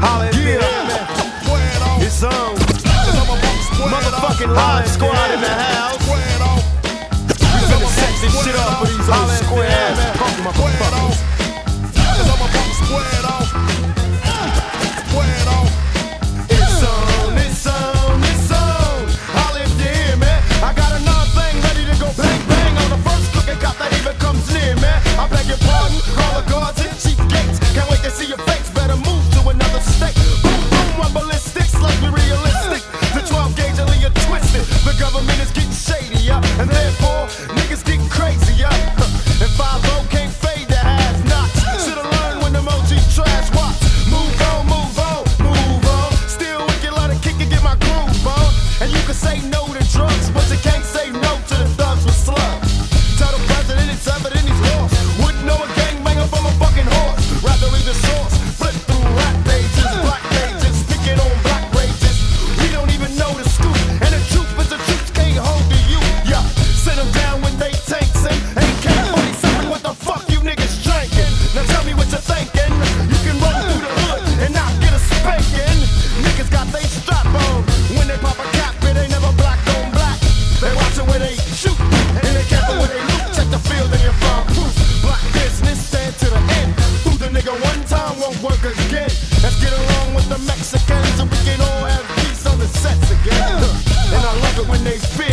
Holla if you hear me. It's on. Motherfucking live squad in the house. We finna set this shit up for these old square ass punk motherfuckers. It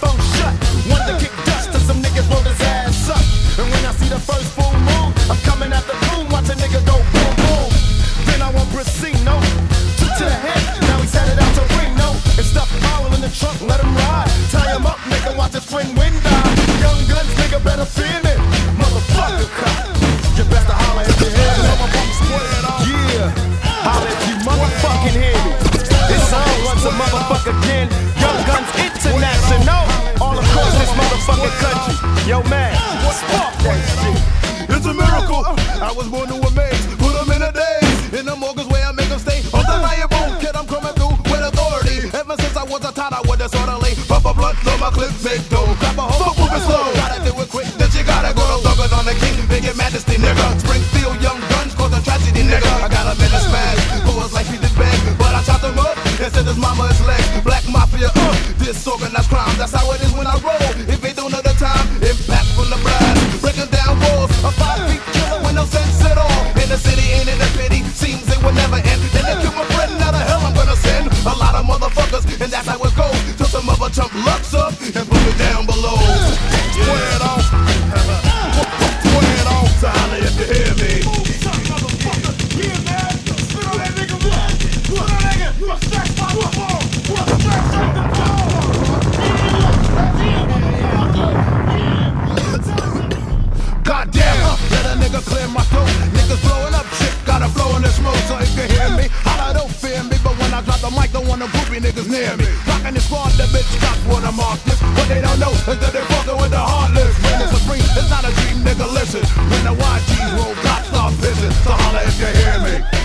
mouth shut. Wanted to kick dust till some niggas rolled his ass up. And when I see the first full moon, I'm coming at the boom. Watch a nigga go boom boom. Then I won't. Two to the head, now he's headed out to Reno. And stuff foul in the trunk, let him ride. Tie him up, nigga, watch his twin wind die. Young guns, nigga, better fear me. Motherfucker cop. You best to holler if you hear me. Yeah, holler if you motherfucking hear me. This song once a motherfucker again. Young Guns International. Country. Yo, man, spark that shit. It's a miracle. I was born to amaze. Put them in a daze. In the mortgage where I make them stay. Undeniable. Kid, I'm coming through with authority. Ever since I was a tot, I was disorderly. Pop a blunt, load my clip, big dough. Clap a hoe, moving slow. Gotta do it quick, then you gotta go to thuggers on the king. Big your majesty, nigga. Springfield, young guns, cause a tragedy, nigga. I got a minute smash. Who was like he did beg, but I chopped him up and said his mama is leg. Black mafia, uh, disorganized crime. That's how it is when I roll. If they nigga clear my throat. Niggas blowing up shit, got a flow in the smoke. So if you hear me, holla, don't fear me. But when I drop the mic, don't want no groupie niggas near me. Rockin' the squad, the bitch cops wanna mark this. What they don't know is that they're fucking with the heartless. When it's a free, it's not a dream, nigga, listen. When the YGs roll, cops start pissing. So holla if you hear me.